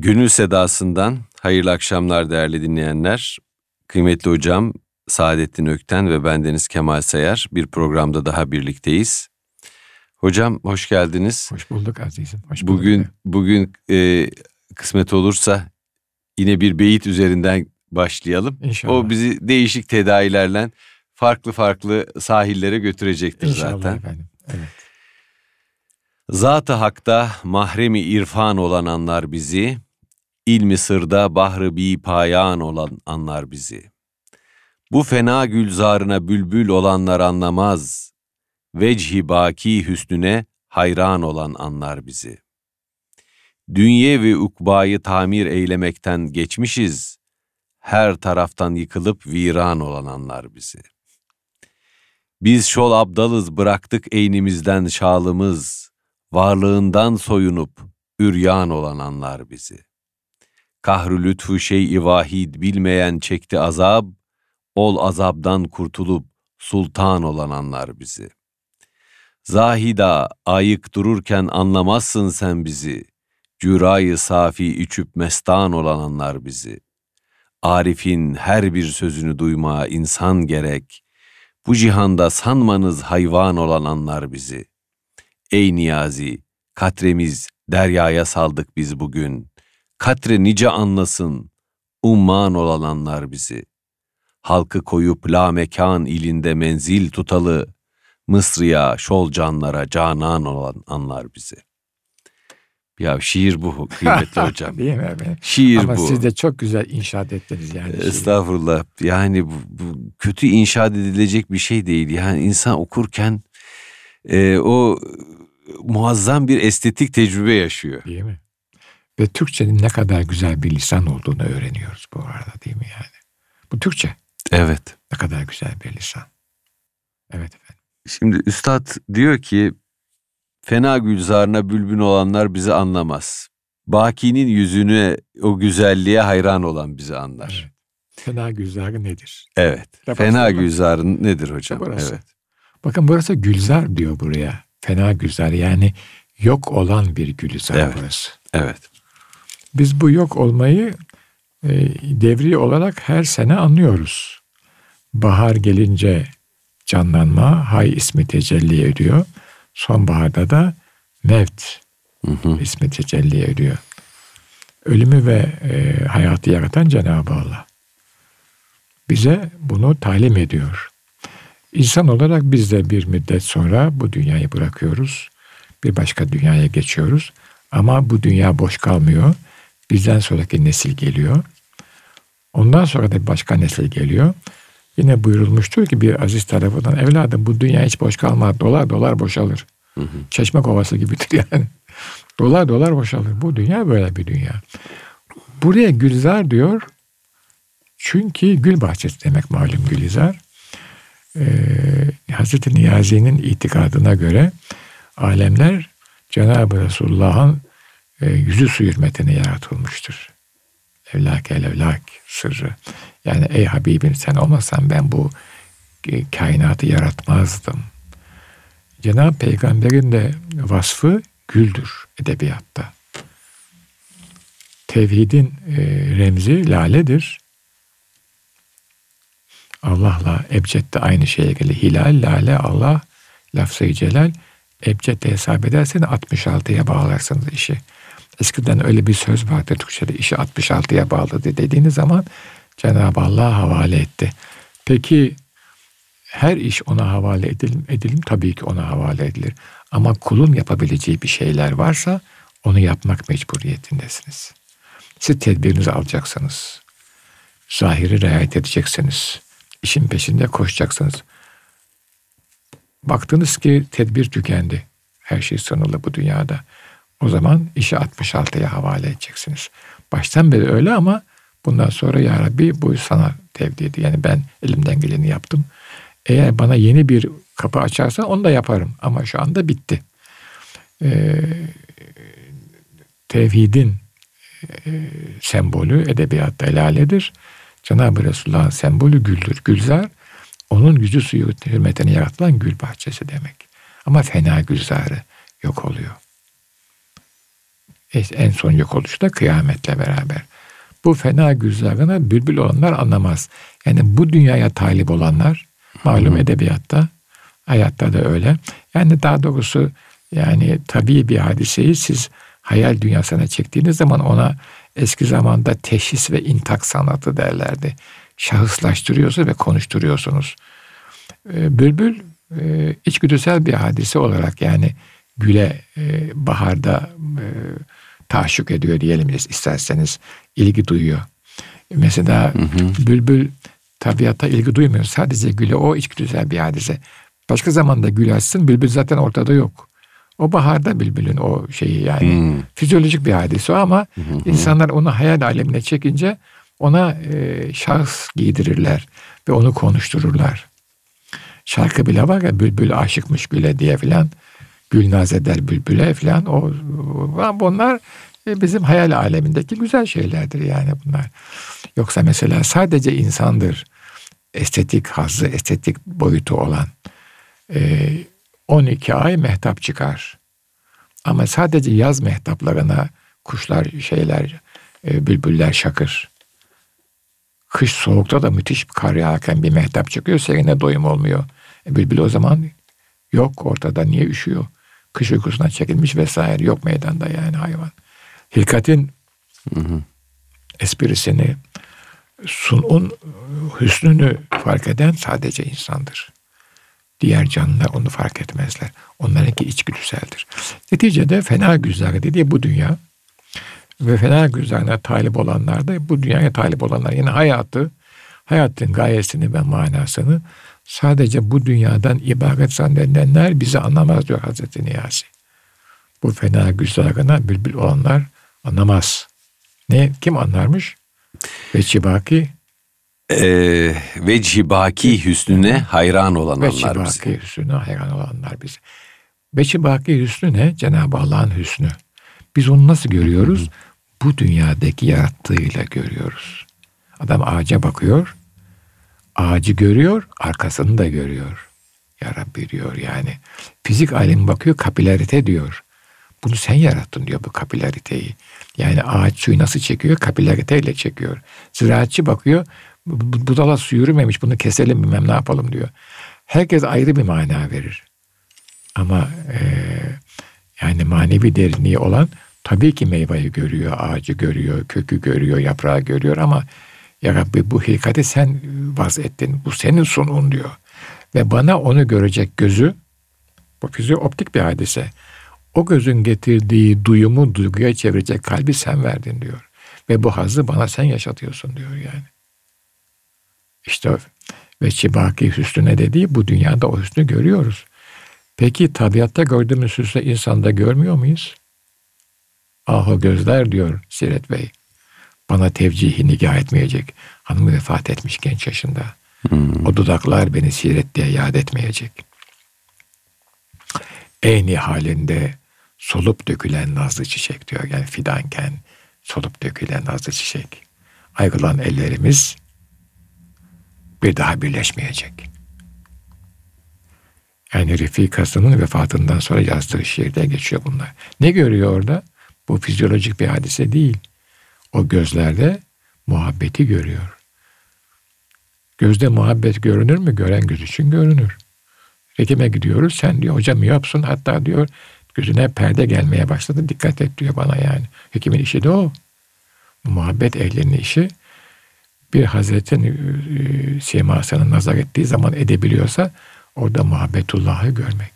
Gönül Sedası'ndan hayırlı akşamlar değerli dinleyenler. Kıymetli hocam Saadettin Ökten ve bendeniz Kemal Sayar bir programda daha birlikteyiz. Hocam hoş geldiniz. Hoş bulduk azizim. Hoş bulduk. Bugün bugün e, kısmet olursa yine bir beyit üzerinden başlayalım. İnşallah. O bizi değişik tedavilerle farklı farklı sahillere götürecektir İnşallah zaten. efendim. Evet. Zat-ı hakta mahremi irfan olan anlar bizi, ilmi sırda bahrı bi payan olan anlar bizi. Bu fena gülzarına bülbül olanlar anlamaz, vecihi baki hüsnüne hayran olan anlar bizi. Dünye ve ukbayı tamir eylemekten geçmişiz, her taraftan yıkılıp viran olan anlar bizi. Biz şol abdalız bıraktık eynimizden şalımız, varlığından soyunup üryan olan anlar bizi. Kahrü lütfu şey-i bilmeyen çekti azab, ol azabdan kurtulup sultan olan anlar bizi. Zahida ayık dururken anlamazsın sen bizi, cürayı safi içüp mestan olan anlar bizi. Arif'in her bir sözünü duyma insan gerek, bu cihanda sanmanız hayvan olan anlar bizi. Ey Niyazi, katremiz deryaya saldık biz bugün. Katre nice anlasın, umman olan anlar bizi. Halkı koyup la mekan ilinde menzil tutalı, Mısır'a, şolcanlara canan olan anlar bizi. Ya şiir bu kıymetli hocam. Değil mi? Şiir Ama bu. siz de çok güzel inşaat ettiniz yani. Estağfurullah. Yani bu, bu kötü inşaat edilecek bir şey değil. Yani insan okurken e, o muazzam bir estetik tecrübe yaşıyor. Değil mi? Ve Türkçenin ne kadar güzel bir lisan olduğunu öğreniyoruz bu arada değil mi yani? Bu Türkçe Evet. ne kadar güzel bir lisan. Evet efendim. Şimdi üstad diyor ki fena gülzarına bülbün olanlar bizi anlamaz. Baki'nin yüzüne o güzelliğe hayran olan bizi anlar. Evet. Fena güzarı nedir? Evet. Yapar Fena gülzarın nedir hocam? Burası. Evet. Bakın burası gülzar diyor buraya. Fena güzar yani yok olan bir gülzar Evet. burası. Evet. Biz bu yok olmayı e, devri olarak her sene anlıyoruz. Bahar gelince canlanma, hay ismi tecelli ediyor. Sonbaharda da mevt Hı hı. ismi tecelli ediyor. Ölümü ve e, hayatı yaratan Cenab-ı Allah. Bize bunu talim ediyor. İnsan olarak biz de bir müddet sonra bu dünyayı bırakıyoruz. Bir başka dünyaya geçiyoruz. Ama bu dünya boş kalmıyor. Bizden sonraki nesil geliyor. Ondan sonra da başka nesil geliyor. Yine buyurulmuştur ki bir aziz tarafından evladım bu dünya hiç boş kalmaz. Dolar dolar boşalır. Hı hı. Çeşme kovası gibidir yani. dolar dolar boşalır. Bu dünya böyle bir dünya. Buraya Gülzar diyor. Çünkü gül bahçesi demek malum Gülizar. Ee, Hazreti Niyazi'nin itikadına göre alemler Cenab-ı Resulullah'ın e, yüzü su hürmetine yaratılmıştır. Evlak el evlak sırrı. Yani ey Habibim sen olmasan ben bu e, kainatı yaratmazdım. Cenab-ı Peygamber'in de vasfı güldür edebiyatta. Tevhidin e, remzi laledir. Allah'la ebced de aynı şeye gelir. Hilal, lale, Allah, lafzı celal. Ebced'de hesap edersen 66'ya bağlarsınız işi. Eskiden öyle bir söz vardı Türkçe'de işi 66'ya bağladı dediğiniz zaman Cenab-ı Allah havale etti. Peki her iş ona havale edelim, edelim tabii ki ona havale edilir. Ama kulun yapabileceği bir şeyler varsa onu yapmak mecburiyetindesiniz. Siz tedbirinizi alacaksınız. Zahiri riayet edeceksiniz. İşin peşinde koşacaksınız. Baktınız ki tedbir tükendi. Her şey sınırlı bu dünyada. O zaman işi 66'ya havale edeceksiniz. Baştan beri öyle ama bundan sonra ya Rabbi bu sana tevdiydi. Yani ben elimden geleni yaptım. Eğer bana yeni bir kapı açarsa onu da yaparım. Ama şu anda bitti. Ee, tevhidin e, sembolü edebiyatta laledir. Cenab-ı Resulullah'ın sembolü güldür. Gülzar onun yüzü suyu hürmetine yaratılan gül bahçesi demek. Ama fena gülzarı yok oluyor. En son yok oluşu da kıyametle beraber. Bu fena güzarına bülbül olanlar anlamaz. Yani bu dünyaya talip olanlar malum Hı-hı. edebiyatta hayatta da öyle. Yani daha doğrusu yani tabii bir hadiseyi siz hayal dünyasına çektiğiniz zaman ona eski zamanda teşhis ve intak sanatı derlerdi. Şahıslaştırıyorsunuz ve konuşturuyorsunuz. Ee, bülbül e, içgüdüsel bir hadise olarak yani güle e, baharda e, taşuk ediyor diyelim isterseniz ilgi duyuyor. Mesela hı hı. bülbül tabiata ilgi duymuyor. Sadece güle o içgüdüsel bir hadise. Başka zamanda gül açsın bülbül zaten ortada yok. O baharda bülbülün o şeyi yani hmm. fizyolojik bir hadise o ama hmm. insanlar onu hayal alemine çekince ona e, şahıs giydirirler ve onu konuştururlar. Şarkı bile var ya bülbül aşıkmış güle diye filan. Gül naz eder bülbüle filan. O, bunlar e, bizim hayal alemindeki güzel şeylerdir yani bunlar. Yoksa mesela sadece insandır estetik hazzı, estetik boyutu olan. E, 12 ay mehtap çıkar. Ama sadece yaz mehtaplarına kuşlar, şeyler, e, bülbüller şakır. Kış soğukta da müthiş bir kar yağarken bir mehtap çıkıyor. Serine doyum olmuyor. E, bülbül o zaman yok ortada. Niye üşüyor? Kış uykusuna çekilmiş vesaire. Yok meydanda yani hayvan. Hilkat'in hı hı. esprisini, sunun hüsnünü fark eden sadece insandır. Diğer canlılar onu fark etmezler. Onlarınki içgüdüseldir. Neticede fena güzel dediği bu dünya ve fena güzeline talip olanlar da bu dünyaya talip olanlar. Yani hayatı, hayatın gayesini ve manasını sadece bu dünyadan ibaret zannedenler bizi anlamaz diyor Hazreti Niyazi. Bu fena güzergana bülbül olanlar anlamaz. Ne? Kim anlarmış? Ve Çibaki ee, vecihi baki hüsnüne hayran olan vecihi onlar bizi. Vecihi hüsnüne hayran olanlar bizi. Vecihi baki hüsnü ne? Cenab-ı Allah'ın hüsnü. Biz onu nasıl görüyoruz? Bu dünyadaki yarattığıyla görüyoruz. Adam ağaca bakıyor, ağacı görüyor, arkasını da görüyor. Ya Rabbi diyor yani. Fizik alemi bakıyor, kapilarite diyor. Bunu sen yarattın diyor bu kapilariteyi. Yani ağaç suyu nasıl çekiyor? Kapilariteyle çekiyor. Ziraatçı bakıyor, budala su yürümemiş bunu keselim bilmem ne yapalım diyor. Herkes ayrı bir mana verir. Ama e, yani manevi derinliği olan tabii ki meyveyi görüyor, ağacı görüyor, kökü görüyor, yaprağı görüyor ama ya Rabbi bu hilkati sen vaz ettin. Bu senin sunun diyor. Ve bana onu görecek gözü bu optik bir hadise. O gözün getirdiği duyumu duyguya çevirecek kalbi sen verdin diyor. Ve bu hazzı bana sen yaşatıyorsun diyor yani. İşte ve çibaki hüsnüne dediği bu dünyada o hüsnü görüyoruz. Peki tabiatta gördüğümüz hüsnü insanda görmüyor muyuz? Ah o gözler diyor Siret Bey. Bana tevcihi nigah etmeyecek. Hanımı vefat etmiş genç yaşında. Hmm. O dudaklar beni Siret diye yad etmeyecek. Eyni halinde solup dökülen nazlı çiçek diyor. Yani fidanken solup dökülen nazlı çiçek. Aygılan ellerimiz bir daha birleşmeyecek. Yani Refikası'nın vefatından sonra yazdığı şiirde geçiyor bunlar. Ne görüyor orada? Bu fizyolojik bir hadise değil. O gözlerde muhabbeti görüyor. Gözde muhabbet görünür mü? Gören göz için görünür. Hekime gidiyoruz. Sen diyor hocam yapsın. Hatta diyor gözüne perde gelmeye başladı. Dikkat et diyor bana yani. Hekimin işi de o. Muhabbet ehlinin işi bir Hazretin e, e, simasına nazar ettiği zaman edebiliyorsa orada muhabbetullahı görmek.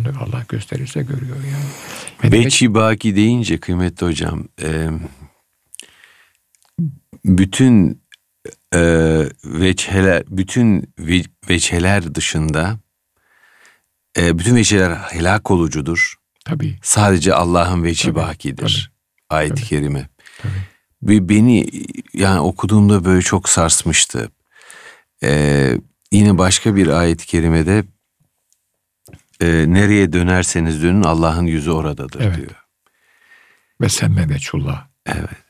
Onu Allah gösterirse görüyor yani Beçi baki deyince kıymetli hocam e, bütün e, veçheler bütün veçheler dışında e, bütün veçheler helak olucudur. Tabii. Sadece Allah'ın veçi bakidir. Ayet-i kerime. Tabii. Ve beni yani okuduğumda böyle çok sarsmıştı. Ee, yine başka bir ayet-i kerimede e, nereye dönerseniz dönün Allah'ın yüzü oradadır evet. diyor. Ve semme veçullah. Evet.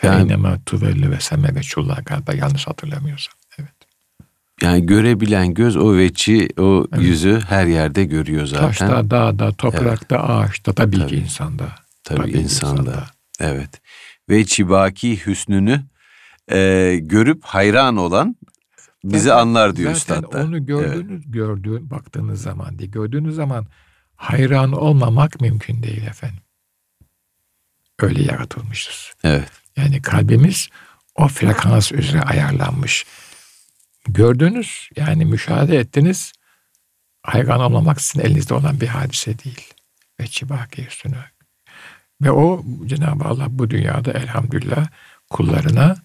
Feynema tuvelli ve semme veçullah galiba yanlış hatırlamıyorsam. Evet. Yani görebilen göz o veçi, o evet. yüzü her yerde görüyor zaten. Taşta, dağda, toprakta, evet. ağaçta tabii, tabii ki insanda. Tabii, Tabii insanda. insanda. Evet. Ve çibaki hüsnünü e, görüp hayran olan bizi Zaten- anlar diyor zaten üstad da. onu gördüğünüz, gördüğün, baktığınız zaman değil. Gördüğünüz zaman hayran olmamak mümkün değil efendim. Öyle yaratılmışız. Evet. Yani kalbimiz o frekans üzere ayarlanmış. Gördünüz yani müşahede ettiniz. Hayran olmamak sizin elinizde olan bir hadise değil. Ve çibaki üstüne. Ve o Cenab-ı Allah bu dünyada elhamdülillah kullarına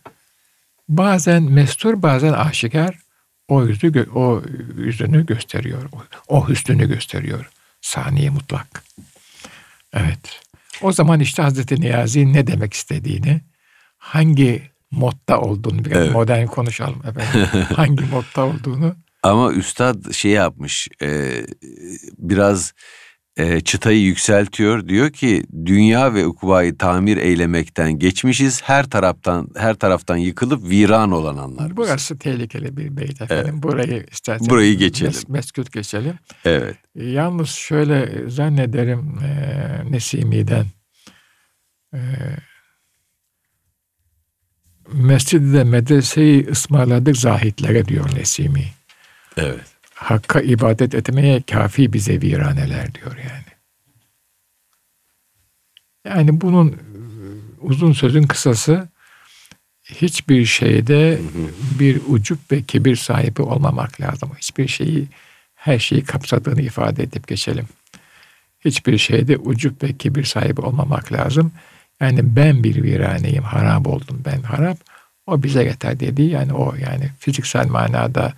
bazen mestur bazen aşikar o yüzü o yüzünü gösteriyor. O hüsnünü gösteriyor. Saniye mutlak. Evet. O zaman işte Hazreti Niyazi ne demek istediğini, hangi modda olduğunu, biraz Evet. modern konuşalım efendim. hangi modda olduğunu Ama üstad şey yapmış e, biraz e, çıtayı yükseltiyor. Diyor ki dünya ve ukvayı tamir eylemekten geçmişiz. Her taraftan her taraftan yıkılıp viran olan anlar. Burası tehlikeli bir beyt efendim. Burayı istersen Burayı geçelim. mes- meskut geçelim. Evet. E, Yalnız şöyle zannederim e, Nesimi'den e, Mescid-i medreseyi ısmarladık zahitlere diyor Nesimi. Evet. Hakka ibadet etmeye kafi bize viraneler diyor yani. Yani bunun e, uzun sözün kısası hiçbir şeyde bir ucup ve kibir sahibi olmamak lazım. Hiçbir şeyi her şeyi kapsadığını ifade edip geçelim. Hiçbir şeyde ucup ve kibir sahibi olmamak lazım. Yani ben bir viraneyim, harap oldum ben harap. O bize yeter dediği yani o yani fiziksel manada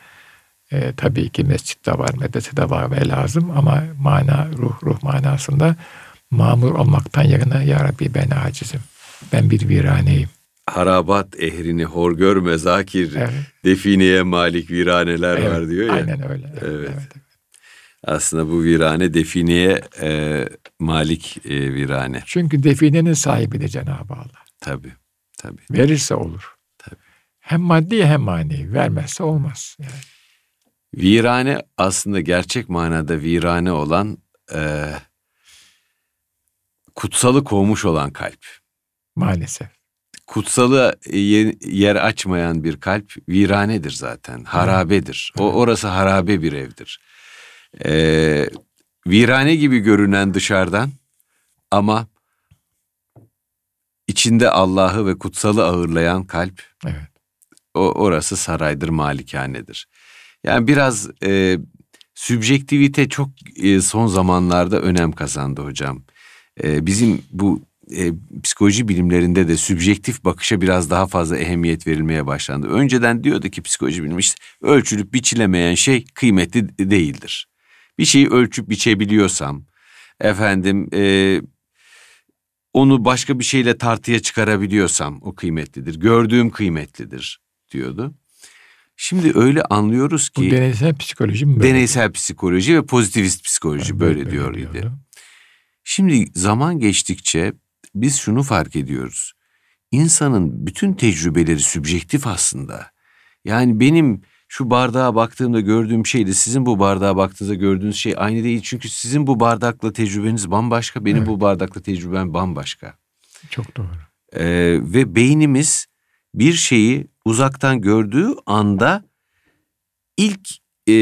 e, tabii ki mescit de var, medrese de var ve lazım ama mana, ruh, ruh manasında mamur olmaktan yerine Ya Rabbi ben acizim. Ben bir viraneyim. Harabat ehrini hor görme zakir. Evet. Defineye malik viraneler Evet, var diyor ya. Aynen öyle. Evet. Evet. evet. Aslında bu virane defineye e, malik e, virane. Çünkü definenin sahibi de Cenab-ı Allah. Tabii. Tabii. Verirse olur. Tabii. Hem maddi hem manevi. Vermezse olmaz. Yani. Virane aslında gerçek manada virane olan e, kutsalı kovmuş olan kalp. Maalesef. Kutsalı e, ye- yer açmayan bir kalp viranedir zaten. Harabedir. O orası harabe bir evdir. E, virane gibi görünen dışarıdan ama içinde Allah'ı ve kutsalı ağırlayan kalp Evet. o orası saraydır, malikanedir. Yani biraz e, sübjektivite çok e, son zamanlarda önem kazandı hocam. E, bizim bu e, psikoloji bilimlerinde de sübjektif bakışa biraz daha fazla ehemmiyet verilmeye başlandı. Önceden diyordu ki psikoloji bilimi işte ölçülüp biçilemeyen şey kıymetli değildir. Bir şeyi ölçüp biçebiliyorsam, efendim e, onu başka bir şeyle tartıya çıkarabiliyorsam o kıymetlidir. Gördüğüm kıymetlidir diyordu. Şimdi öyle anlıyoruz Bu ki deneysel psikoloji mi böyle? deneysel psikoloji ve pozitivist psikoloji Yani böyle, diyor idi. diyordu. Şimdi zaman geçtikçe biz şunu fark ediyoruz. İnsanın bütün tecrübeleri sübjektif aslında. Yani benim şu bardağa baktığımda gördüğüm şeyle sizin bu bardağa baktığınızda gördüğünüz şey aynı değil. Çünkü sizin bu bardakla tecrübeniz bambaşka, benim Evet. bu bardakla tecrübem bambaşka. Çok doğru. Ee, ve beynimiz bir şeyi uzaktan gördüğü anda ilk e,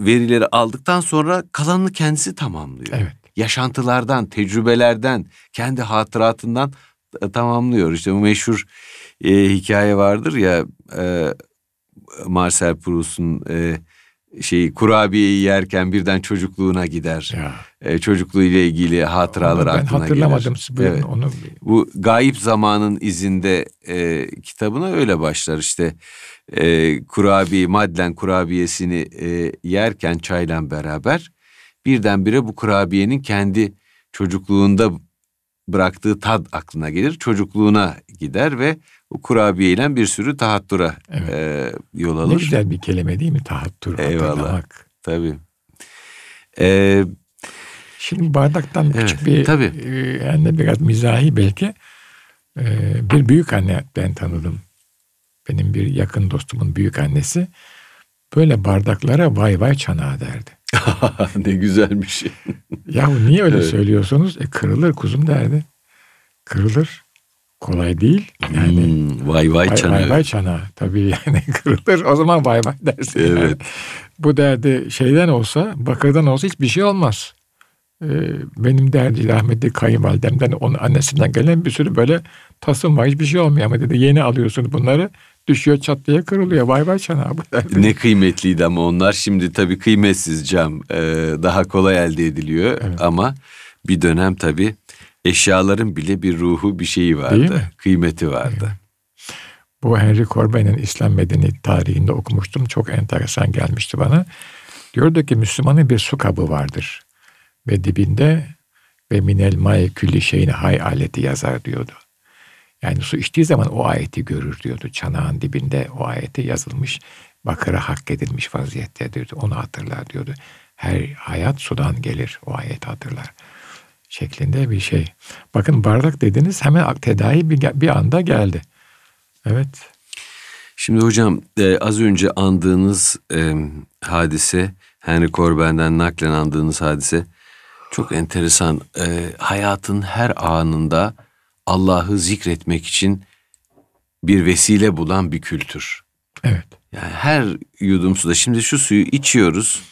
verileri aldıktan sonra kalanını kendisi tamamlıyor. Evet. Yaşantılardan, tecrübelerden, kendi hatıratından e, tamamlıyor. İşte bu meşhur e, hikaye vardır ya e, Marcel Proust'un e, şeyi kurabiyeyi yerken birden çocukluğuna gider. Ya. E, çocukluğuyla ilgili hatıralar Onu ben aklına hatırlamadım. gelir. Evet. onu Bu Gayip Zamanın izinde e, kitabına öyle başlar işte. E, kurabiye, Madlen kurabiyesini e, yerken çayla beraber birdenbire bu kurabiyenin kendi çocukluğunda bıraktığı tad aklına gelir. Çocukluğuna gider ve o kurabiyeyle bir sürü tahattura Evet. e, yol ne alır. güzel bir kelime değil mi? Tahattür, Eyvallah. hatırlamak. Tabii. E, Şimdi bardaktan Evet, küçük bir tabii. e, yani biraz mizahi belki e, bir büyük anne ben tanıdım. Benim bir yakın dostumun büyük annesi böyle bardaklara vay vay çanağı derdi. ne güzelmiş. Yahu niye öyle Evet. söylüyorsunuz? E kırılır kuzum derdi. kırılır. Kolay değil. Yani Hmm, vay vay çanağı. vay vay çanağı. Tabii yani kırılır. O zaman vay vay dersin. yani. Evet. Bu derdi şeyden olsa, bakırdan olsa hiçbir şey olmaz. Ee, benim derdi rahmetli kayınvalidemden, onun annesinden gelen bir sürü böyle tasım var. Hiçbir şey olmuyor ama dedi yeni alıyorsun bunları. Düşüyor çatlıyor kırılıyor. Vay vay çanağı bu. Ne kıymetliydi ama onlar şimdi tabii kıymetsiz cam e, daha kolay elde ediliyor Evet. ama bir dönem tabii eşyaların bile bir ruhu bir şeyi vardı. Kıymeti vardı. Bu Henry Corbin'in İslam medeniyet tarihinde okumuştum. Çok enteresan gelmişti bana. Diyordu ki Müslümanın bir su kabı vardır. Ve dibinde ve minel maye külli şeyine hay aleti yazar diyordu. Yani su içtiği zaman o ayeti görür diyordu. Çanağın dibinde o ayeti yazılmış. Bakıra hak edilmiş vaziyette diyordu. Onu hatırlar diyordu. Her hayat sudan gelir. O ayeti hatırlar. Şeklinde bir şey. Bakın bardak dediniz hemen tedavi bir, bir anda geldi. Evet. Şimdi hocam e, az önce andığınız e, hadise Henry Corbin'den naklen andığınız hadise çok enteresan. E, hayatın her anında Allah'ı zikretmek için bir vesile bulan bir kültür. Evet. Yani her yudum suda şimdi şu suyu içiyoruz,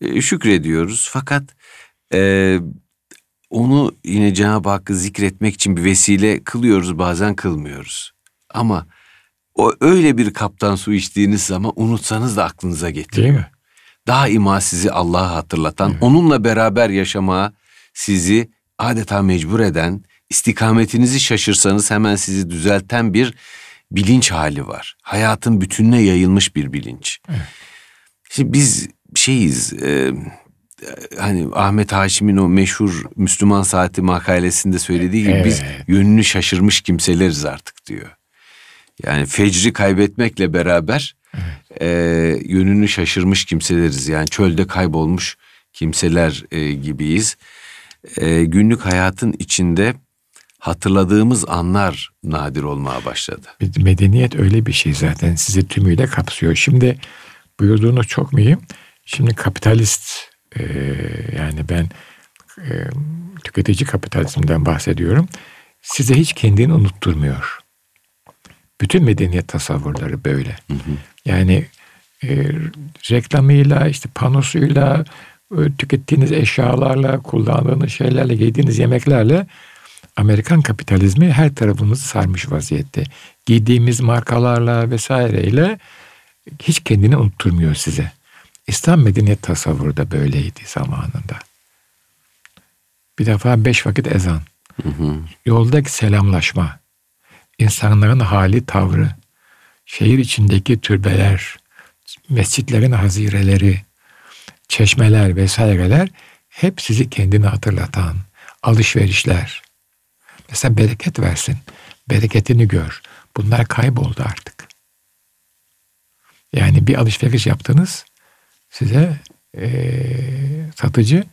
e, şükrediyoruz fakat e, onu yine Cenab-ı Hakk'ı zikretmek için bir vesile kılıyoruz bazen kılmıyoruz. Ama o öyle bir kaptan su içtiğiniz zaman unutsanız da aklınıza getiriyor. Değil mi? Daima sizi Allah'a hatırlatan, onunla beraber yaşamaya sizi adeta mecbur eden, istikametinizi şaşırsanız hemen sizi düzelten bir bilinç hali var. Hayatın bütününe yayılmış bir bilinç. Şimdi biz şeyiz, e, hani Ahmet Haşim'in o meşhur Müslüman Saati makalesinde söylediği gibi biz Evet. yönünü şaşırmış kimseleriz artık diyor. Yani fecri kaybetmekle beraber e, yönünü şaşırmış kimseleriz. Yani çölde kaybolmuş kimseler e, gibiyiz. E, günlük hayatın içinde hatırladığımız anlar nadir olmaya başladı. Medeniyet öyle bir şey zaten sizi tümüyle kapsıyor. Şimdi buyurduğunuz çok mühim. Şimdi kapitalist e, yani ben e, tüketici kapitalizmden bahsediyorum. Size hiç kendini unutturmuyor. Bütün medeniyet tasavvurları böyle. Yani e, reklamıyla, işte panosuyla, e, tükettiğiniz eşyalarla, kullandığınız şeylerle, yediğiniz yemeklerle Amerikan kapitalizmi her tarafımızı sarmış vaziyette. Giydiğimiz markalarla vesaireyle hiç kendini unutturmuyor size. İslam medeniyet tasavvuru da böyleydi zamanında. Bir defa beş vakit ezan, yoldaki selamlaşma, insanların hali, tavrı, şehir içindeki türbeler, mescitlerin hazireleri, çeşmeler vesaireler hep sizi kendini hatırlatan alışverişler. Mesela bereket versin. Bereketini gör. Bunlar kayboldu artık. Yani bir alışveriş yaptınız size eee, satıcı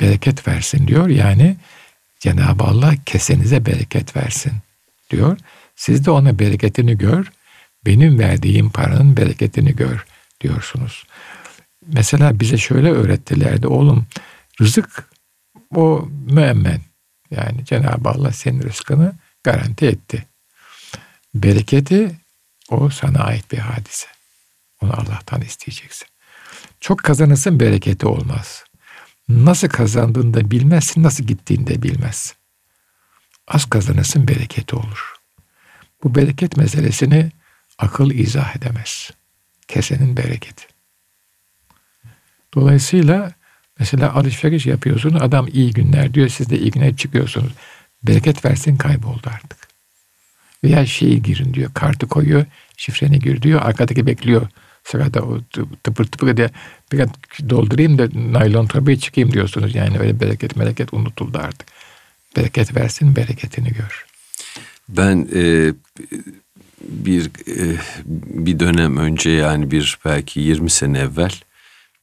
bereket versin diyor. Yani Cenab-ı Allah kesenize bereket versin diyor. Siz de ona bereketini gör. Benim verdiğim paranın bereketini gör diyorsunuz. Mesela bize şöyle öğrettilerdi. Oğlum rızık o müemmen. Yani Cenab-ı Allah senin rızkını garanti etti. Bereketi o sana ait bir hadise. Onu Allah'tan isteyeceksin. Çok kazanırsın bereketi olmaz. Nasıl kazandığını da bilmezsin, nasıl gittiğini de bilmezsin. Az kazanırsın bereketi olur. Bu bereket meselesini akıl izah edemez. Kesenin bereketi. Dolayısıyla mesela alışveriş yapıyorsunuz. Adam iyi günler diyor. Siz de iyi günler çıkıyorsunuz. Bereket versin kayboldu artık. Veya şeyi girin diyor. Kartı koyuyor. Şifreni gir diyor. Arkadaki bekliyor. Sırada o tı- tıpır tıpır diye biraz doldurayım da naylon torbaya çıkayım diyorsunuz. Yani öyle bereket bereket unutuldu artık. Bereket versin bereketini gör. Ben e, bir e, bir dönem önce yani bir belki 20 sene evvel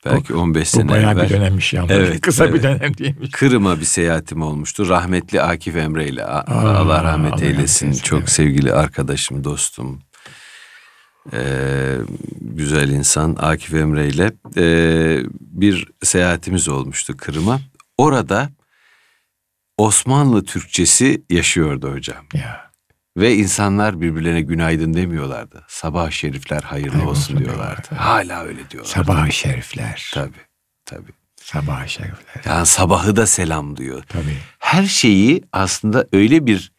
belki 15 Bu sene bayağı evvel bir dönemmiş yalnız. Evet, Kısa bir evet. dönem değilmiş. Kırım'a bir seyahatim olmuştu. Rahmetli Akif Emre ile Allah rahmet Allah eylesin. rahmet eylesin, Çok evet. sevgili arkadaşım, dostum. Ee, güzel insan Akif Emre ile ee, bir seyahatimiz olmuştu Kırım'a. Orada Osmanlı Türkçesi yaşıyordu hocam. Ya. Ve insanlar birbirlerine günaydın demiyorlardı. Sabah şerifler hayırlı Hayırlı olsun olsun diyorlardı. diyorlardı. Hala öyle diyorlar. Sabah şerifler. Tabii, tabii. Sabah şerifler. Yani sabahı da selam diyor. Tabii. Her şeyi aslında öyle bir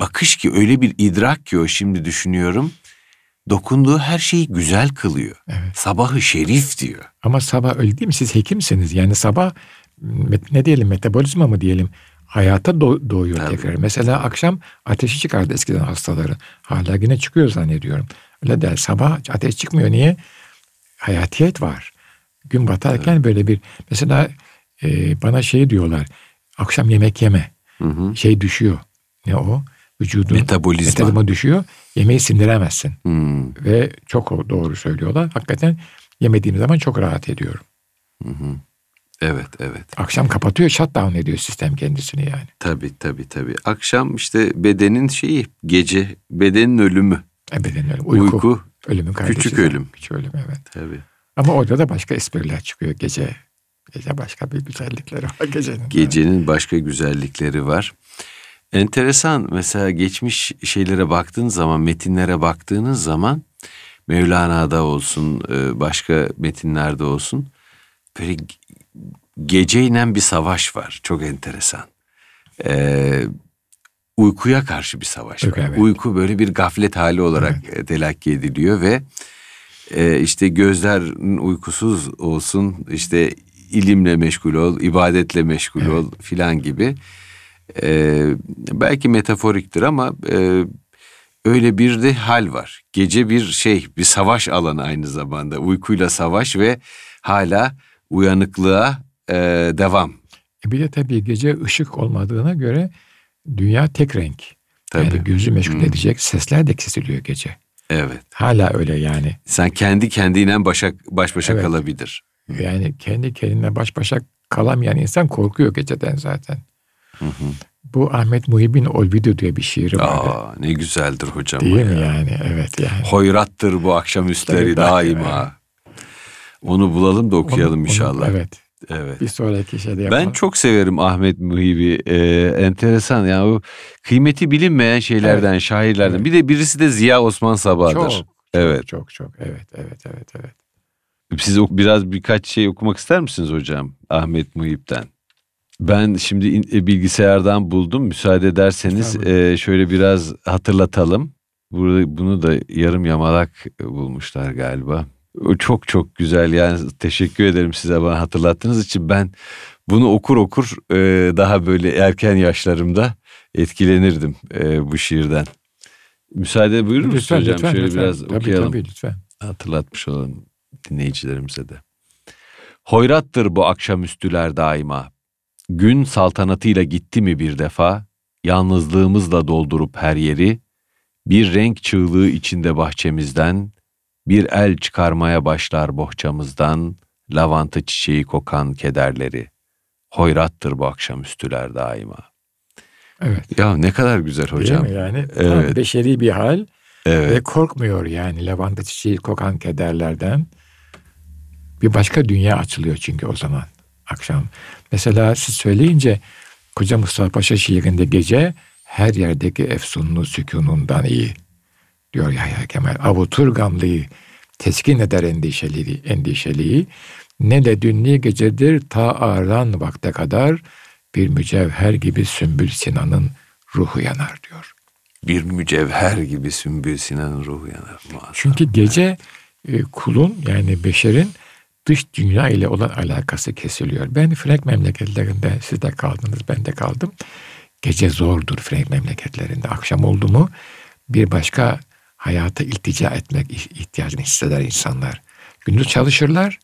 bakış ki, öyle bir idrak ki o şimdi düşünüyorum. Dokunduğu her şeyi güzel kılıyor. Evet. Sabahı şerif diyor. Ama sabah öyle değil mi? Siz hekimsiniz. Yani sabah ne diyelim metabolizma mı diyelim hayata do- doğuyor Tabii. tekrar. Mesela akşam ateşi çıkardı eskiden hastaların. Hala yine çıkıyor zannediyorum. Öyle der. Sabah ateş çıkmıyor. Niye? Hayatiyet var. Gün batarken böyle bir mesela e, bana şey diyorlar. Akşam yemek yeme. Hı hı. Şey düşüyor. Ne o? Vücudun Metabolizma. metabolizma düşüyor. Yemeği sindiremezsin. Hmm, Ve çok doğru söylüyorlar. Hakikaten yemediğim zaman çok rahat ediyorum. Evet, evet. Akşam kapatıyor, shutdown ediyor sistem kendisini yani. Tabii, tabii, tabii. Akşam işte bedenin şeyi, gece bedenin ölümü. Ebeden öyle. Uyku, Uyku. ölümün kardeşi. küçük ölüm. Küçük ölüm evet. Tabii. Ama orada da başka espriler çıkıyor gece. Gece başka bir güzellikleri var gecenin. Gecenin başka güzellikleri var. Enteresan mesela geçmiş şeylere baktığın zaman, metinlere baktığınız zaman Mevlana'da olsun, e, başka metinlerde olsun böyle ge- geceyle bir savaş var. Çok enteresan. Ee, uykuya karşı bir savaş var. evet. Uyku böyle bir gaflet hali olarak e, telakki ediliyor ve e, işte gözler uykusuz olsun, işte ilimle meşgul ol, ibadetle meşgul ol filan gibi. E, belki metaforiktir ama e, öyle bir de hal var. Gece bir şey, bir savaş alanı aynı zamanda. Uykuyla savaş ve hala uyanıklığa e, devam. E bir de tabii gece ışık olmadığına göre dünya tek renk. Tabii. Yani gözü meşgul Hmm. edecek sesler de kesiliyor gece. Evet. Hala öyle yani. Sen kendi kendine başa, baş başa Evet. kalabilir. Yani kendi kendine baş başa kalamayan insan korkuyor geceden zaten. Bu Ahmet Muhib'in Olvido diye bir şiiri vardı. Aa, ne güzeldir hocam. Değil o mi ya. yani? Evet yani. Hoyrattır bu akşamüstleri Tabii, daima. daima. Onu bulalım da okuyalım Onu- onu- inşallah. evet. evet. Bir sonraki şeyde yapalım. Ben çok severim Ahmet Muhibi. Ee, enteresan yani o kıymeti bilinmeyen şeylerden, şairlerden. Evet. Bir de birisi de Ziya Osman Sabah'dır. çok, Evet. çok çok evet evet evet evet. Siz biraz birkaç şey okumak ister misiniz hocam Ahmet Muhip'ten? Ben şimdi in- e, bilgisayardan buldum. Müsaade ederseniz e, şöyle biraz hatırlatalım. Burada, bunu da yarım yamalak e, bulmuşlar galiba. O çok çok güzel yani teşekkür ederim size bana hatırlattığınız için. Ben bunu okur okur e, daha böyle erken yaşlarımda etkilenirdim e, bu şiirden. Müsaade buyurur musunuz Lütfen hocam? lütfen. şöyle lütfen. biraz tabii, okuyalım Tabii lütfen. hatırlatmış olalım dinleyicilerimize de. Hoyrattır bu akşamüstüler daima. Gün saltanatıyla gitti mi bir defa, yalnızlığımızla doldurup her yeri, bir renk çığlığı içinde bahçemizden, bir el çıkarmaya başlar bohçamızdan, lavanta çiçeği kokan kederleri. Hoyrattır bu akşamüstüler daima. Evet. Ya ne kadar güzel hocam. Değil mi yani? Tam Evet. beşeri bir hal Evet. ve korkmuyor yani lavanta çiçeği kokan kederlerden. Bir başka dünya açılıyor çünkü o zaman akşam. Mesela siz söyleyince Koca Mustafa Paşa şiirinde gece her yerdeki efsunlu sükunundan iyi diyor Yahya Kemal. Avutur gamlıyı, teskin eder endişeliği, endişeliği. Ne de dünlü gecedir ta ağran vakte kadar bir mücevher gibi Sümbül Sinan'ın ruhu yanar diyor. Bir mücevher gibi Sümbül Sinan'ın ruhu yanar. muazzam. Çünkü gece e, kulun yani beşerin dış dünya ile olan alakası kesiliyor. Ben Frank memleketlerinde siz de kaldınız ben de kaldım. Gece zordur Frank memleketlerinde. Akşam oldu mu bir başka hayata iltica etmek ihtiyacını hisseder insanlar. Gündüz çalışırlar.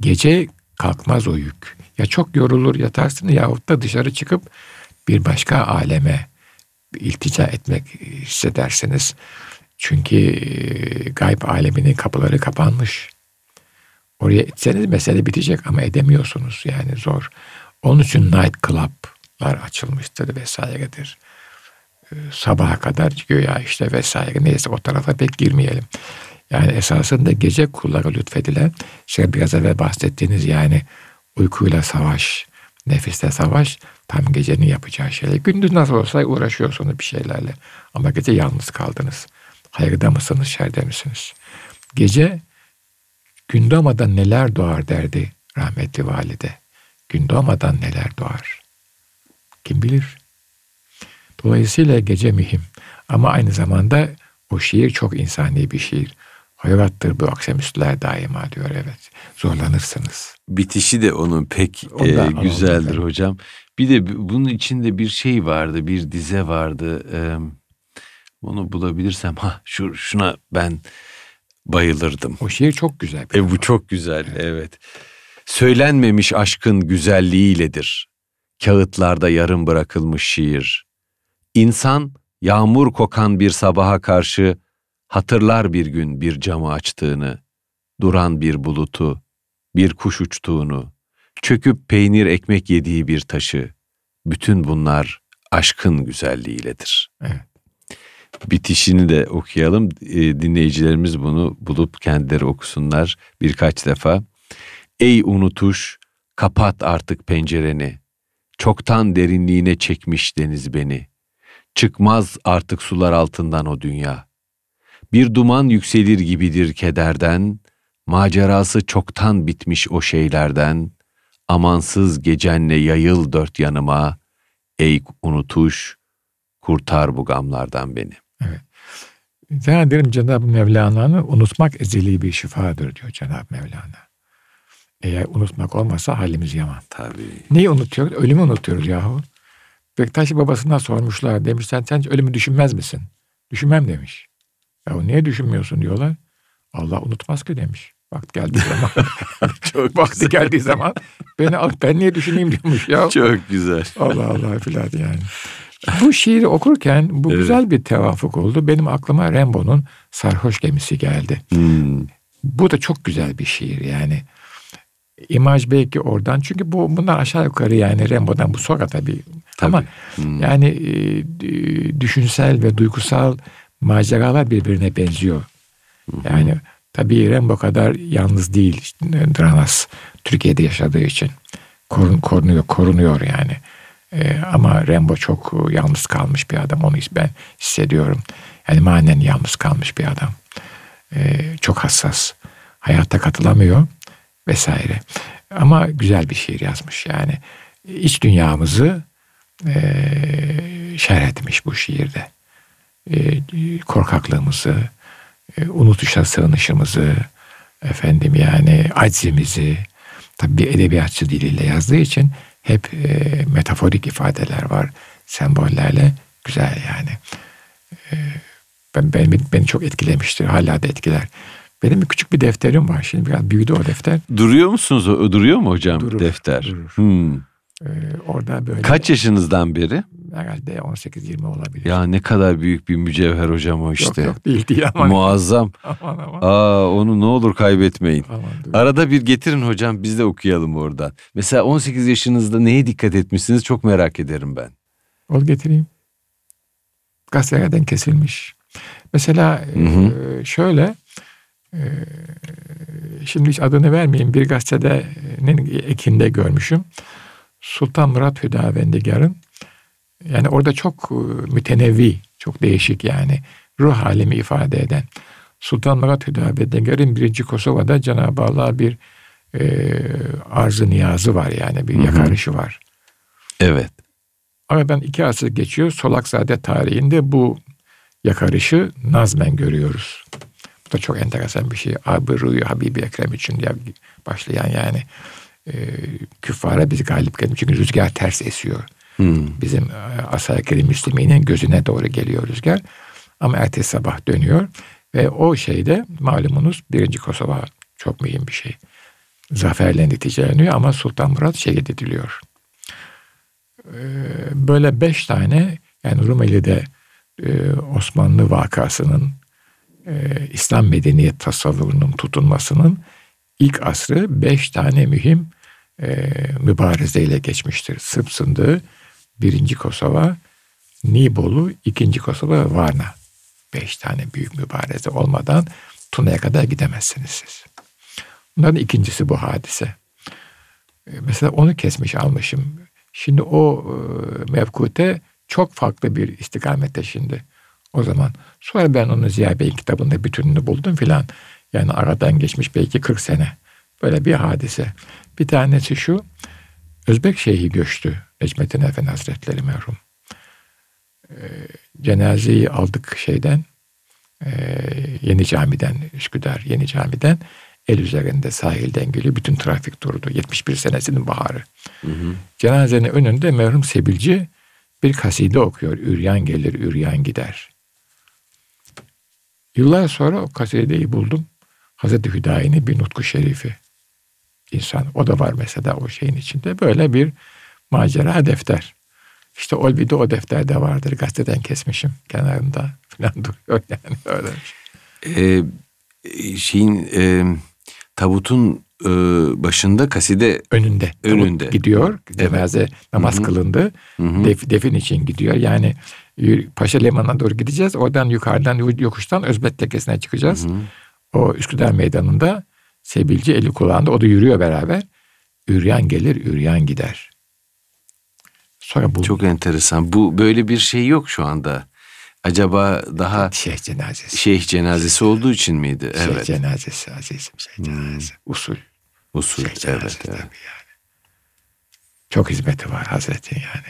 Gece kalkmaz o yük. Ya çok yorulur yatarsın yahut da dışarı çıkıp bir başka aleme iltica etmek hissedersiniz. Çünkü gayb aleminin kapıları kapanmış. Oraya itseniz mesele bitecek ama edemiyorsunuz yani zor. Onun için night club'lar açılmıştır vesairedir. Ee, Sabaha kadar ya işte vesaire neyse o tarafa pek girmeyelim. Yani esasında gece kullara lütfedilen şey biraz evvel bahsettiğiniz yani uykuyla savaş Nefiste savaş tam gecenin yapacağı şeyler. Gündüz nasıl olsa uğraşıyorsunuz bir şeylerle. Ama gece yalnız kaldınız. Hayırda mısınız, şerde misiniz? Gece gün doğmadan neler doğar derdi rahmetli valide. Gün doğmadan neler doğar. Kim bilir? Dolayısıyla gece mühim. Ama aynı zamanda o şiir çok insani bir şiir. Hayrattır bu akşamüstüler daima diyor evet. Zorlanırsınız. Bitişi de onun pek Ondan, e, güzeldir ondan. hocam. Bir de bunun içinde bir şey vardı, bir dize vardı. E, onu bulabilirsem ha şu şuna ben bayılırdım. O şiir çok güzel. E bu çok güzel evet. Söylenmemiş aşkın güzelliğiyledir. Kağıtlarda yarım bırakılmış şiir. İnsan yağmur kokan bir sabaha karşı hatırlar bir gün bir camı açtığını, duran bir bulutu, bir kuş uçtuğunu, çöküp peynir ekmek yediği bir taşı. Bütün bunlar aşkın güzelliğiyledir. Evet. Bitişini de okuyalım. E, dinleyicilerimiz bunu bulup kendileri okusunlar birkaç defa. Ey unutuş, kapat artık pencereni. Çoktan derinliğine çekmiş deniz beni. Çıkmaz artık sular altından o dünya. Bir duman yükselir gibidir kederden, macerası çoktan bitmiş o şeylerden. Amansız gecenle yayıl dört yanıma, ey unutuş, kurtar bu gamlardan beni. Zannederim Cenab-ı Mevlana'nı unutmak ezeli bir şifadır diyor Cenab-ı Mevlana. Eğer unutmak olmasa halimiz yaman. Tabii. Neyi unutuyoruz? Ölümü unutuyoruz yahu. Bektaş babasından sormuşlar. Demişler sen ölümü düşünmez misin? Düşünmem demiş. Ya niye düşünmüyorsun diyorlar. Allah unutmaz ki demiş. Vakti geldiği zaman. Çok Vakti güzel. geldiği zaman beni al ben niye düşüneyim diyormuş ya. Çok güzel. Allah Allah filan yani. Bu şiiri okurken bu Evet. güzel bir tevafuk oldu. Benim aklıma Rembo'nun Sarhoş Gemisi geldi. Hmm. Bu da çok güzel bir şiir yani. İmaj belki oradan. Çünkü bu bunlar aşağı yukarı yani Rembo'dan bu sonra tabii. Tabii. Ama Hmm. yani e, düşünsel ve duygusal maceralar birbirine benziyor. Yani tabii Rembo kadar yalnız değil Dranas Türkiye'de yaşadığı için korun, korunuyor, korunuyor yani. E, ama Rembo çok yalnız kalmış bir adam. Onu ben hissediyorum. Yani manen yalnız kalmış bir adam. E, çok hassas. Hayata katılamıyor vesaire. Ama güzel bir şiir yazmış yani. İç dünyamızı e, şerh etmiş bu şiirde. E, korkaklığımızı, e, unutuşa sığınışımızı, efendim yani aczimizi, tabii bir edebiyatçı diliyle yazdığı için hep e, metaforik ifadeler var, sembollerle güzel yani. E, ben, ben, beni, çok etkilemiştir, hala da etkiler. Benim bir küçük bir defterim var, şimdi biraz büyüdü o defter. Duruyor musunuz? O duruyor mu hocam Durur, defter? durur. Hmm. E, orada böyle Kaç yaşınızdan beri? Herhalde 18-20 olabilir. Ya ne kadar büyük bir mücevher hocam o işte. Yok yok değil değil aman. Muazzam. aman aman. Aa onu ne olur kaybetmeyin. aman. Arada bir getirin hocam biz de okuyalım oradan. Mesela 18 yaşınızda neye dikkat etmişsiniz çok merak ederim ben. Ol getireyim. Gazetelerden kesilmiş. Mesela Hı hı. e, şöyle e, şimdi hiç adını vermeyeyim bir gazetenin ekinde görmüşüm. Sultan Murat Hüdavendigar'ın yani orada çok e, mütenevvi, çok değişik yani ruh halimi ifade eden Sultan Murat Hüdavendigar'ın birinci Kosova'da Cenab-ı Allah'a bir e, arzı niyazı var yani bir Hı hı. yakarışı var. Evet. Aradan iki asır geçiyor. Solakzade tarihinde bu yakarışı nazmen görüyoruz. Bu da çok enteresan bir şey. Abi Ruyu Habibi Ekrem için başlayan yani e, küffara biz galip geldik. Çünkü rüzgar ters esiyor. Hmm. Bizim e, Müslümin'in gözüne doğru geliyor rüzgar. Ama ertesi sabah dönüyor. Ve o şeyde malumunuz birinci Kosova çok mühim bir şey. Zaferle neticeleniyor ama Sultan Murat şehit ediliyor. Ee, Böyle beş tane yani Rumeli'de e, Osmanlı vakasının e, İslam medeniyet tasavvurunun tutunmasının ilk asrı beş tane mühim e, mübarezeyle geçmiştir. Sırp Sındığı, birinci Kosova, Nibolu, ikinci Kosova, Varna. Beş tane büyük mübareze olmadan Tuna'ya kadar gidemezsiniz siz. Bunların ikincisi bu hadise. E, mesela onu kesmiş almışım. Şimdi o e, mevkute çok farklı bir istikamette şimdi. O zaman. Sonra ben onu Ziya Bey'in kitabında bütününü buldum filan. Yani aradan geçmiş belki 40 sene. Böyle bir hadise. Bir tanesi şu. Özbek şeyhi göçtü. Necmettin Efendi Hazretleri merhum. Ee, cenazeyi aldık şeyden. E, Yeni Cami'den, Üsküdar Yeni Cami'den. El üzerinde sahilden geliyor. Bütün trafik durdu. 71 senesinin baharı. Hı hı. Cenazenin önünde merhum Sebilci bir kaside okuyor. Üryan gelir, üryan gider. Yıllar sonra o kasideyi buldum. Hazreti Hüdayi'nin bir nutku şerifi. İnsan o da var mesela o şeyin içinde. Böyle bir macera defter. İşte o bir de o defterde vardır. Gazeteden kesmişim kenarında falan duruyor yani öyle. Ee, şeyin e, tabutun e, başında kaside önünde. Önünde. gidiyor. Cenaze evet. namaz Hı-hı. kılındı. Hı-hı. Def, defin için gidiyor. Yani Paşa Limanı'na doğru gideceğiz. Oradan yukarıdan yokuştan Özbek Tekesi'ne çıkacağız. Hı-hı. O Üsküdar Meydanı'nda Sebilci eli kulağında. O da yürüyor beraber. Üryan gelir, üryan gider. Sonra bu... Çok enteresan. Bu böyle bir şey yok şu anda. Acaba daha şeyh cenazesi. Şeyh cenazesi olduğu için miydi? Şeyh evet. cenazesi azizim şeyh hmm. cenazesi. Usul. Usul. Şeyh evet, yani. Çok hizmeti var Hazretin yani.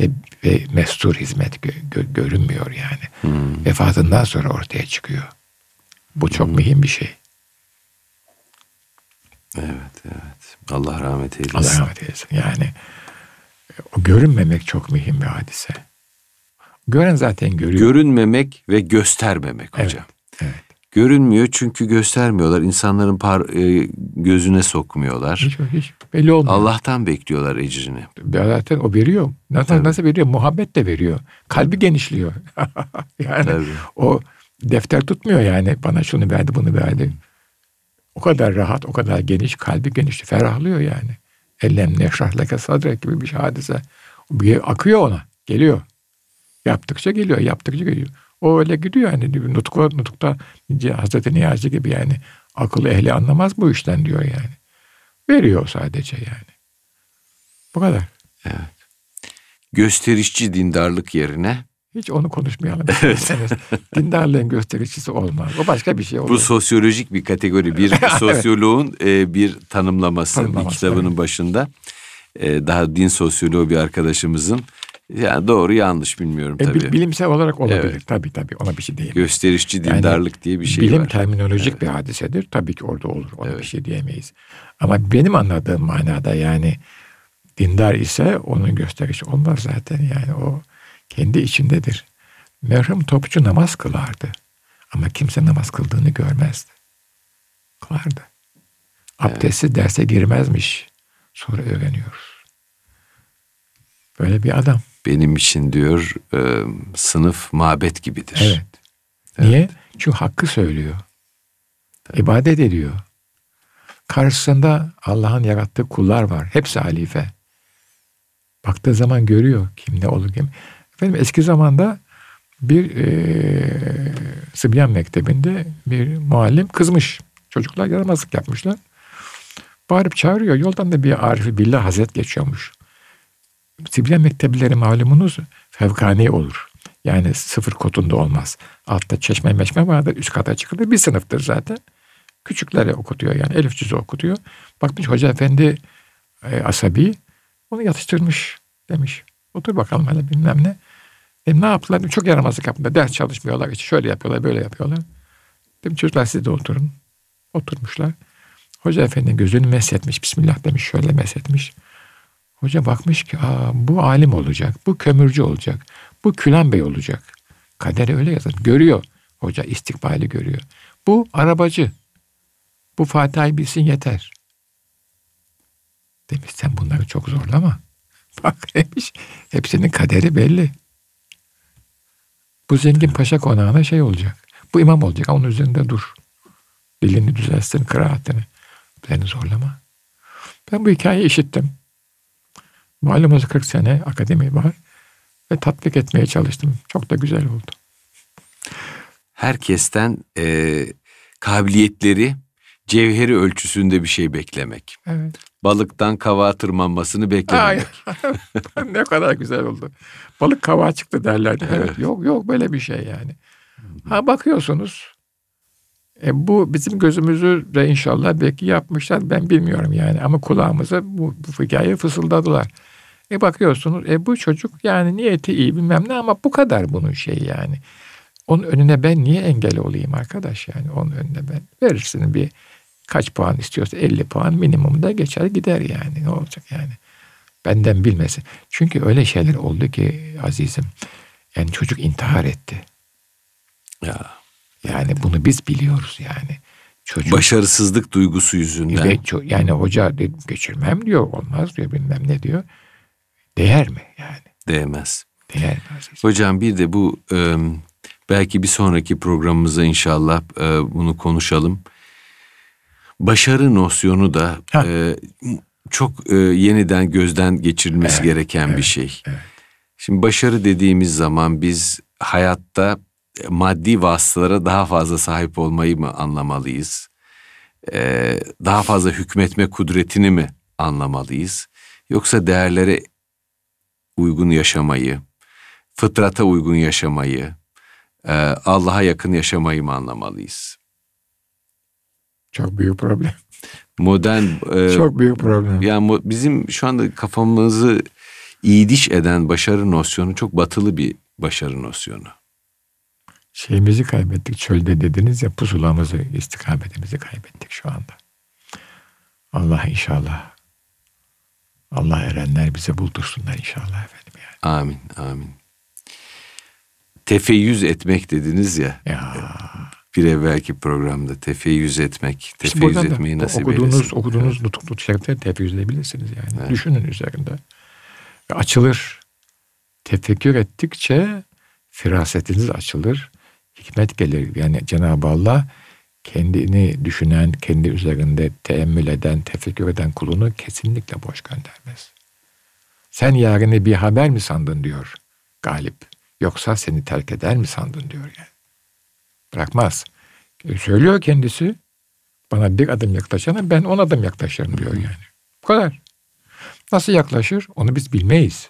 Ve, ve mestur hizmet gö, gö, görünmüyor yani. Hmm. Vefatından sonra ortaya çıkıyor. Bu çok hmm. mühim bir şey. Evet, evet. Allah rahmet eylesin. Allah rahmet eylesin. Yani o görünmemek çok mühim bir hadise. Gören zaten görüyor. Görünmemek ve göstermemek hocam. Evet. Görünmüyor çünkü göstermiyorlar. İnsanların par, e, gözüne sokmuyorlar. Hiç, hiç belli olmuyor. Allah'tan bekliyorlar ecrini. Zaten o veriyor. Nasıl, Tabii. nasıl veriyor? Muhabbet de veriyor. Kalbi genişliyor. yani Tabii. o defter tutmuyor yani. Bana şunu verdi bunu verdi. O kadar rahat, o kadar geniş, kalbi geniş. Ferahlıyor yani. Ellem neşrahleke sadrek gibi bir hadise. Bir akıyor ona. Geliyor. Yaptıkça geliyor, yaptıkça geliyor. O öyle gidiyor yani. Nutuk, nutukta Hazreti Niyazi gibi yani. Akıl ehli anlamaz bu işten diyor yani. Veriyor sadece yani. Bu kadar. Evet. Gösterişçi dindarlık yerine hiç onu konuşmayalım. Evet. Dindarlığın göstericisi olmaz. O başka bir şey olur. Bu sosyolojik bir kategori. Bir sosyoloğun e, bir tanımlaması, tanımlaması bir kitabının tabii. başında. E, daha din sosyoloğu bir arkadaşımızın yani doğru yanlış bilmiyorum e, tabii. bilimsel olarak olabilir. Evet. Tabii tabii ona bir şey diyemeyiz. Gösterişçi dindarlık yani, diye bir şey bilim var. Bilim terminolojik evet. bir hadisedir. Tabii ki orada olur. Ona evet. bir şey diyemeyiz. Ama benim anladığım manada yani dindar ise onun gösterişi olmaz zaten. Yani o kendi içindedir. Merhum topçu namaz kılardı. Ama kimse namaz kıldığını görmezdi. Kılardı. Abdestsiz evet. derse girmezmiş. Sonra öğreniyoruz. Böyle bir adam. Benim için diyor e, sınıf mabet gibidir. Evet. evet. Niye? Çünkü hakkı söylüyor. Tabii. İbadet ediyor. Karşısında Allah'ın yarattığı kullar var. Hepsi halife. Baktığı zaman görüyor kim ne olur kim. Efendim eski zamanda bir e, Sıbyan Mektebi'nde bir muallim kızmış. Çocuklar yaramazlık yapmışlar. Bağırıp çağırıyor. Yoldan da bir Arif Billah Hazret geçiyormuş. Sibyan Mektebileri malumunuz fevkani olur. Yani sıfır kotunda olmaz. Altta çeşme meşme vardır. Üst kata çıkılır. Bir sınıftır zaten. Küçükleri okutuyor yani. Elif cüzü okutuyor. Bakmış Hoca Efendi e, asabi. Onu yatıştırmış demiş. Otur bakalım hele bilmem ne. E, ne yaptılar? Çok yaramazlık yaptılar. Ders çalışmıyorlar. İşte şöyle yapıyorlar, böyle yapıyorlar. Dedim çocuklar siz de oturun. Oturmuşlar. Hoca efendi gözünü meshetmiş. Bismillah demiş. Şöyle meshetmiş. Hoca bakmış ki Aa, bu alim olacak. Bu kömürcü olacak. Bu Külen Bey olacak. Kader öyle yazar. Görüyor. Hoca istikbali görüyor. Bu arabacı. Bu Fatiha'yı bilsin yeter. Demiş sen bunları çok zorlama. Bak demiş. Hepsinin kaderi belli. Bu zengin paşa konağına şey olacak. Bu imam olacak. Onun üzerinde dur. Dilini düzelsin, kıraatini. Beni zorlama. Ben bu hikayeyi işittim. Malumunuz 40 sene akademi var. Ve tatbik etmeye çalıştım. Çok da güzel oldu. Herkesten e, kabiliyetleri cevheri ölçüsünde bir şey beklemek. Evet. Balıktan kavağa tırmanmasını beklememek. Ay, ne kadar güzel oldu. Balık kavağa çıktı derlerdi. Evet. Yok yok böyle bir şey yani. Ha bakıyorsunuz. E, bu bizim gözümüzü de inşallah belki yapmışlar. Ben bilmiyorum yani. Ama kulağımıza bu, bu hikayeyi fısıldadılar. E bakıyorsunuz e bu çocuk yani niyeti iyi bilmem ne ama bu kadar bunun şeyi yani. Onun önüne ben niye engel olayım arkadaş yani onun önüne ben verirsin bir kaç puan istiyorsa 50 puan minimumda geçer gider yani ne olacak yani. Benden bilmesin. Çünkü öyle şeyler oldu ki azizim yani çocuk intihar etti. Ya. Yani bunu biz biliyoruz yani. Çocuk, Başarısızlık duygusu yüzünden. Ve yani hoca geçirmem diyor olmaz diyor bilmem ne diyor. Değer mi yani? Değmez. Değer mi? Hocam bir de bu e, belki bir sonraki programımızda inşallah e, bunu konuşalım. Başarı nosyonu da e, çok e, yeniden gözden geçirilmesi evet, gereken evet, bir şey. Evet. Şimdi başarı dediğimiz zaman biz hayatta maddi vasıtalara daha fazla sahip olmayı mı anlamalıyız? Ee, daha fazla hükmetme kudretini mi anlamalıyız? Yoksa değerlere uygun yaşamayı, fıtrata uygun yaşamayı, e, Allah'a yakın yaşamayı mı anlamalıyız? Çok büyük problem. Modern... E, Çok büyük problem. Yani bizim şu anda kafamızı iyiliş eden başarı nosyonu çok batılı bir başarı nosyonu. Şeyimizi kaybettik çölde dediniz ya pusulamızı, istikametimizi kaybettik şu anda. Allah inşallah Allah erenler bize buldursunlar inşallah efendim yani. Amin, amin. Tefeyyüz etmek dediniz ya. Ya. Bir evvelki programda tefeyyüz etmek, tefeyyüz işte etmeyi nasip okuduğunuz, eylesin. Okuduğunuz evet. nutuk nutuk tefeyyüz edebilirsiniz yani. Evet. Düşünün üzerinde. Ve açılır. Tefekkür ettikçe firasetiniz açılır. Hikmet gelir. Yani Cenab-ı Allah kendini düşünen, kendi üzerinde teemmül eden, tefekkür eden kulunu kesinlikle boş göndermez. Sen yarını bir haber mi sandın diyor galip. Yoksa seni terk eder mi sandın diyor yani. Bırakmaz. E, söylüyor kendisi. Bana bir adım yaklaşana ben on adım yaklaşırım diyor yani. Bu kadar. Nasıl yaklaşır onu biz bilmeyiz.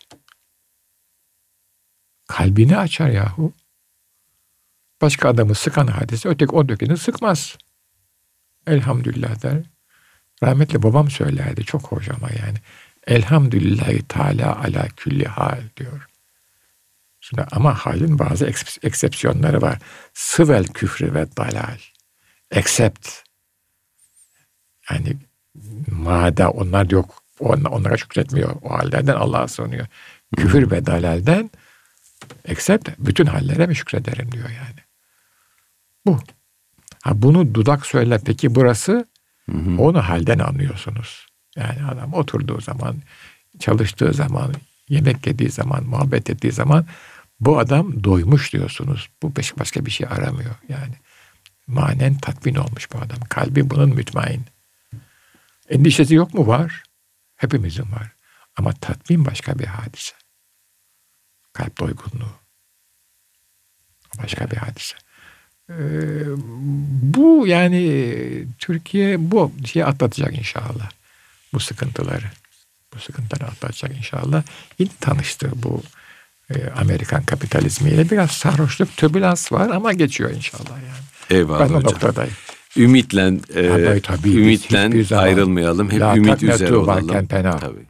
Kalbini açar yahu. Başka adamı sıkan hadise öteki o dökeni sıkmaz. Elhamdülillah der. Rahmetli babam söylerdi çok hoş ama yani. Elhamdülillahi Teala ala külli hal diyor. Şimdi ama halin bazı eksepsiyonları var. Sıvel küfrü ve dalal. Except. Yani mada onlar yok. Onlara şükretmiyor. O hallerden Allah'a sığınıyor. Küfür ve dalalden except bütün hallere mi şükrederim diyor yani. Bu. Ha bunu dudak söyler. Peki burası hı hı. onu halden anlıyorsunuz. Yani adam oturduğu zaman, çalıştığı zaman, yemek yediği zaman, muhabbet ettiği zaman bu adam doymuş diyorsunuz. Bu başka bir şey aramıyor yani. Manen tatmin olmuş bu adam. Kalbi bunun mütmain. Endişesi yok mu? Var. Hepimizin var. Ama tatmin başka bir hadise. Kalp doygunluğu. Başka bir hadise. Ee, bu yani Türkiye bu şeyi atlatacak inşallah. Bu sıkıntıları. Bu sıkıntıları atlatacak inşallah. Yeni tanıştı bu e, Amerikan kapitalizmiyle. Biraz sarhoşluk, türbülans var ama geçiyor inşallah yani. Eyvallah ben hocam. noktadayım. Ümitle, e, tabii, tabii, ümitle ayrılmayalım. Hep ümit üzere olalım. Tabii.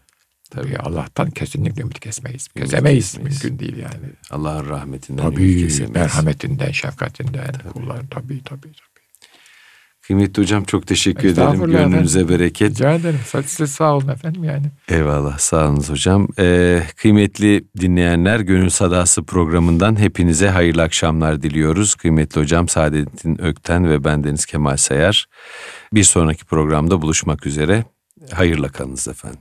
Tabii Allah'tan kesinlikle ümit kesmeyiz. Kesemeyiz. Mümkün değil yani. Allah'ın rahmetinden tabii, ümit kesemeyiz. merhametinden, şefkatinden tabii. kullar. Tabii tabii tabii. Kıymetli hocam çok teşekkür ederim. Gönlünüze efendim. bereket. Rica ederim. Size sağ olun efendim yani. Eyvallah sağ olunuz hocam. Ee, kıymetli dinleyenler Gönül Sadası programından hepinize hayırlı akşamlar diliyoruz. Kıymetli hocam Saadettin Ökten ve bendeniz Kemal Sayar. Bir sonraki programda buluşmak üzere. Hayırla kalınız efendim.